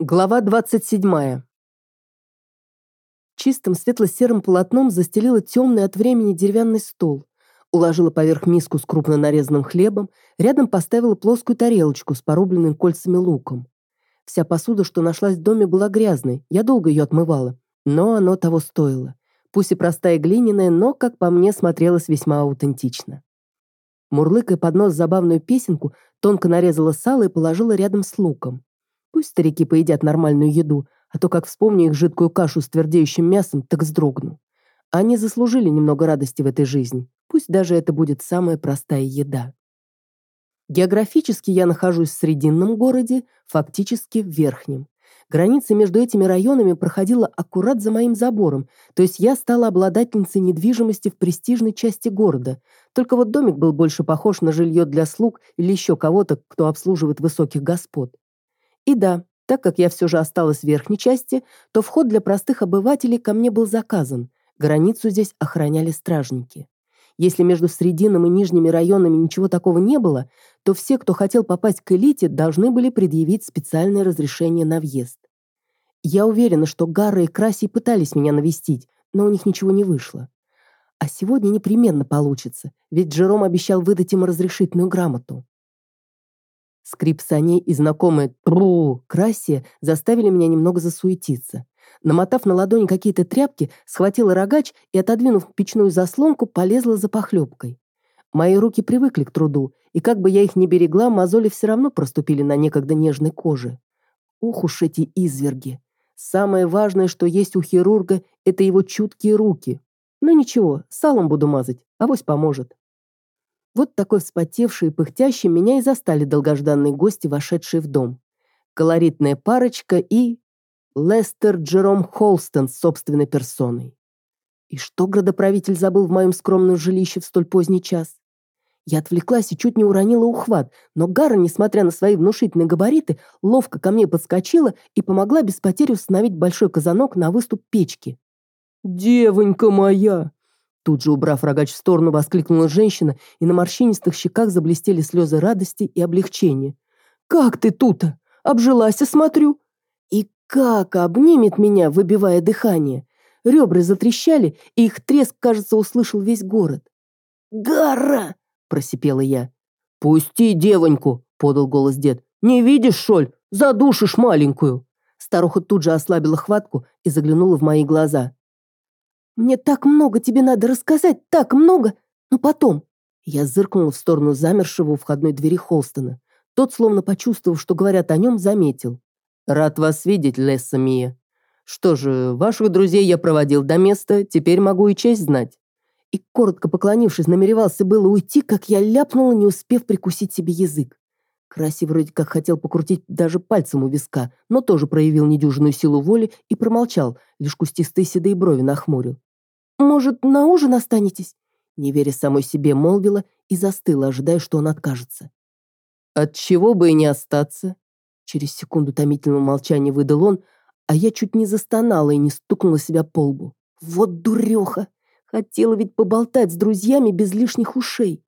Глава 27. Чистым светло-серым полотном застелила темный от времени деревянный стол. Уложила поверх миску с крупно нарезанным хлебом, рядом поставила плоскую тарелочку с порубленным кольцами луком. Вся посуда, что нашлась в доме, была грязной, я долго ее отмывала, но оно того стоило. Пусть и простая глиняная, но, как по мне, смотрелась весьма аутентично. Мурлыкая под нос забавную песенку, тонко нарезала сало и положила рядом с луком. Пусть старики поедят нормальную еду, а то как вспомню их жидкую кашу с твердеющим мясом, так вздрогну. Они заслужили немного радости в этой жизни. Пусть даже это будет самая простая еда. Географически я нахожусь в срединном городе, фактически в верхнем. Граница между этими районами проходила аккурат за моим забором, то есть я стала обладательницей недвижимости в престижной части города. Только вот домик был больше похож на жилье для слуг или еще кого-то, кто обслуживает высоких господ. И да, так как я все же осталась в верхней части, то вход для простых обывателей ко мне был заказан. Границу здесь охраняли стражники. Если между Средином и Нижними районами ничего такого не было, то все, кто хотел попасть к элите, должны были предъявить специальное разрешение на въезд. Я уверена, что Гарра и Краси пытались меня навестить, но у них ничего не вышло. А сегодня непременно получится, ведь Джером обещал выдать им разрешительную грамоту. Скрип саней и знакомое «тру» красе заставили меня немного засуетиться. Намотав на ладони какие-то тряпки, схватила рогач и, отодвинув печную заслонку, полезла за похлебкой. Мои руки привыкли к труду, и как бы я их ни берегла, мозоли все равно проступили на некогда нежной коже. Ух уж эти изверги! Самое важное, что есть у хирурга, это его чуткие руки. Ну ничего, салом буду мазать, авось поможет. Вот такой вспотевший и пыхтящий меня и застали долгожданные гости, вошедшие в дом. Колоритная парочка и... Лестер Джером Холстон с собственной персоной. И что градоправитель забыл в моем скромном жилище в столь поздний час? Я отвлеклась и чуть не уронила ухват, но Гара, несмотря на свои внушительные габариты, ловко ко мне подскочила и помогла без потери установить большой казанок на выступ печки. «Девонька моя!» Тут же, убрав рогач в сторону, воскликнула женщина, и на морщинистых щеках заблестели слезы радости и облегчения. «Как ты тут? Обжилась, смотрю!» И как обнимет меня, выбивая дыхание. Ребра затрещали, и их треск, кажется, услышал весь город. «Гара!» – просипела я. «Пусти девоньку!» – подал голос дед. «Не видишь, Шоль? Задушишь маленькую!» Старуха тут же ослабила хватку и заглянула в мои глаза. Мне так много тебе надо рассказать, так много, но потом...» Я зыркнула в сторону замершего у входной двери Холстона. Тот, словно почувствовав, что говорят о нем, заметил. «Рад вас видеть, Лесса Мия. Что же, ваших друзей я проводил до места, теперь могу и честь знать». И, коротко поклонившись, намеревался было уйти, как я ляпнула, не успев прикусить себе язык. Краси вроде как хотел покрутить даже пальцем у виска, но тоже проявил недюжинную силу воли и промолчал, лишь кустистые седые брови нахмурил. «Может, на ужин останетесь?» Не веря самой себе, молвила и застыла, ожидая, что он откажется. «От чего бы и не остаться?» Через секунду томительного молчания выдал он, а я чуть не застонала и не стукнула себя по лбу. «Вот дуреха! Хотела ведь поболтать с друзьями без лишних ушей!»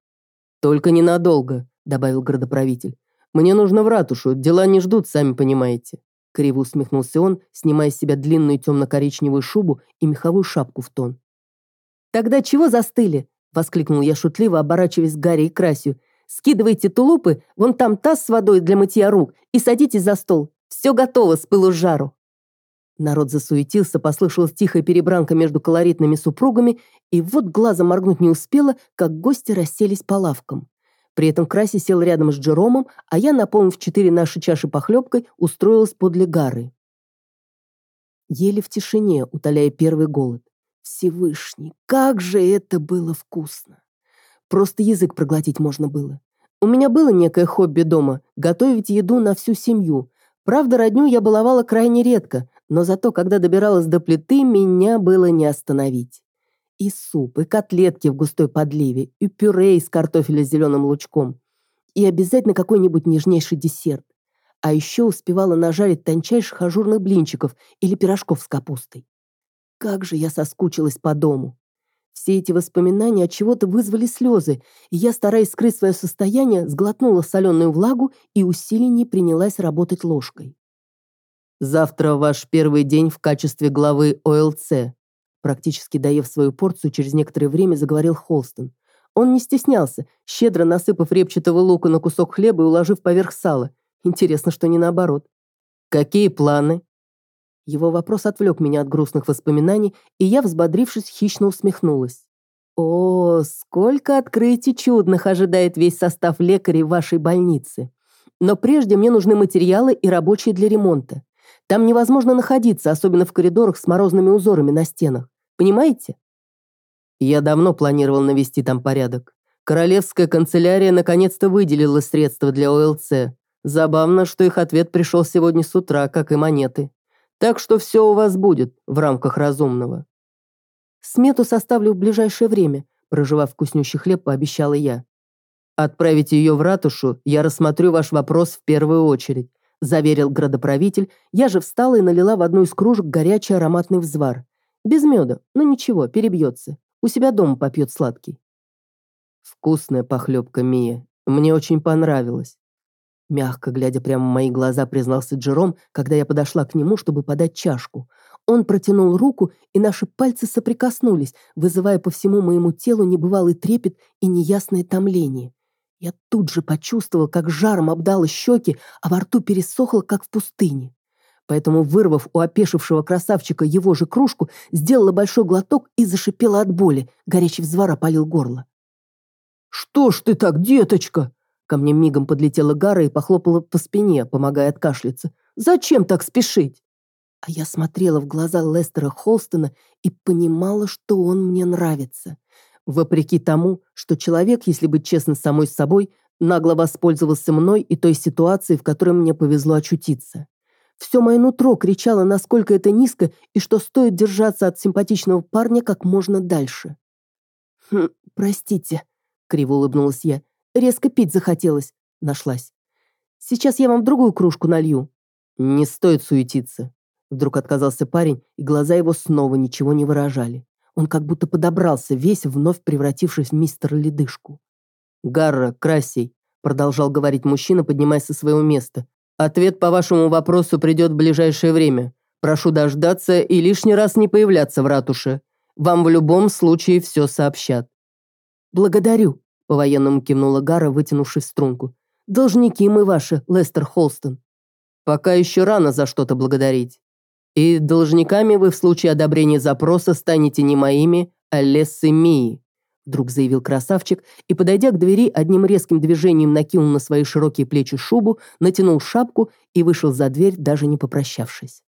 «Только ненадолго», — добавил градоправитель. «Мне нужно в ратушу, дела не ждут, сами понимаете». Криво усмехнулся он, снимая с себя длинную темно-коричневую шубу и меховую шапку в тон. «Тогда чего застыли?» — воскликнул я шутливо, оборачиваясь к Гарри и Красю. «Скидывайте тулупы, вон там таз с водой для мытья рук, и садитесь за стол. Все готово с пылу жару». Народ засуетился, послышалась тихая перебранка между колоритными супругами, и вот глазом моргнуть не успела, как гости расселись по лавкам. При этом Краси сел рядом с Джеромом, а я, наполнив четыре наши чаши похлебкой, устроилась подле Гары. Ели в тишине, утоляя первый голод. Всевышний, как же это было вкусно! Просто язык проглотить можно было. У меня было некое хобби дома – готовить еду на всю семью. Правда, родню я баловала крайне редко, но зато, когда добиралась до плиты, меня было не остановить. И суп, и котлетки в густой подливе, и пюре из картофеля с зеленым лучком. И обязательно какой-нибудь нежнейший десерт. А еще успевала нажарить тончайших ажурных блинчиков или пирожков с капустой. Как же я соскучилась по дому. Все эти воспоминания от чего-то вызвали слезы, и я, стараясь скрыть свое состояние, сглотнула соленую влагу и усиленнее принялась работать ложкой. Завтра ваш первый день в качестве главы ОЛЦ. Практически доев свою порцию, через некоторое время заговорил Холстон. Он не стеснялся, щедро насыпав репчатого лука на кусок хлеба и уложив поверх сала. Интересно, что не наоборот. «Какие планы?» Его вопрос отвлек меня от грустных воспоминаний, и я, взбодрившись, хищно усмехнулась. «О, сколько открытий чудных ожидает весь состав лекарей вашей больнице. Но прежде мне нужны материалы и рабочие для ремонта. Там невозможно находиться, особенно в коридорах с морозными узорами на стенах. Понимаете? Я давно планировал навести там порядок. Королевская канцелярия наконец-то выделила средства для ОЛЦ. Забавно, что их ответ пришел сегодня с утра, как и монеты. Так что все у вас будет в рамках разумного. Смету составлю в ближайшее время, проживав вкуснющий хлеб, пообещала я. Отправите ее в ратушу, я рассмотрю ваш вопрос в первую очередь, заверил градоправитель. Я же встала и налила в одну из кружек горячий ароматный взвар. Без меда, но ничего, перебьется. У себя дома попьет сладкий. Вкусная похлебка, Мия. Мне очень понравилось. Мягко глядя прямо в мои глаза, признался Джером, когда я подошла к нему, чтобы подать чашку. Он протянул руку, и наши пальцы соприкоснулись, вызывая по всему моему телу небывалый трепет и неясное томление. Я тут же почувствовала, как жаром обдало щеки, а во рту пересохло, как в пустыне поэтому, вырвав у опешившего красавчика его же кружку, сделала большой глоток и зашипела от боли. Горячий взвар опалил горло. «Что ж ты так, деточка?» Ко мне мигом подлетела Гара и похлопала по спине, помогая откашляться. «Зачем так спешить?» А я смотрела в глаза Лестера Холстона и понимала, что он мне нравится. Вопреки тому, что человек, если быть честным с самой собой, нагло воспользовался мной и той ситуацией, в которой мне повезло очутиться. Все мое нутро кричало, насколько это низко и что стоит держаться от симпатичного парня как можно дальше. «Хм, простите», — криво улыбнулась я. «Резко пить захотелось», — нашлась. «Сейчас я вам другую кружку налью». «Не стоит суетиться», — вдруг отказался парень, и глаза его снова ничего не выражали. Он как будто подобрался, весь вновь превратившись в мистера Ледышку. «Гарра, Красей», — продолжал говорить мужчина, поднимаясь со своего места. Ответ по вашему вопросу придет в ближайшее время. Прошу дождаться и лишний раз не появляться в ратуше. Вам в любом случае все сообщат». «Благодарю», — по-военному кивнула Гара, вытянувшись в струнку. «Должники мы ваши, Лестер Холстон». «Пока еще рано за что-то благодарить. И должниками вы в случае одобрения запроса станете не моими, а Лессы Мии вдруг заявил красавчик и, подойдя к двери, одним резким движением накинул на свои широкие плечи шубу, натянул шапку и вышел за дверь, даже не попрощавшись.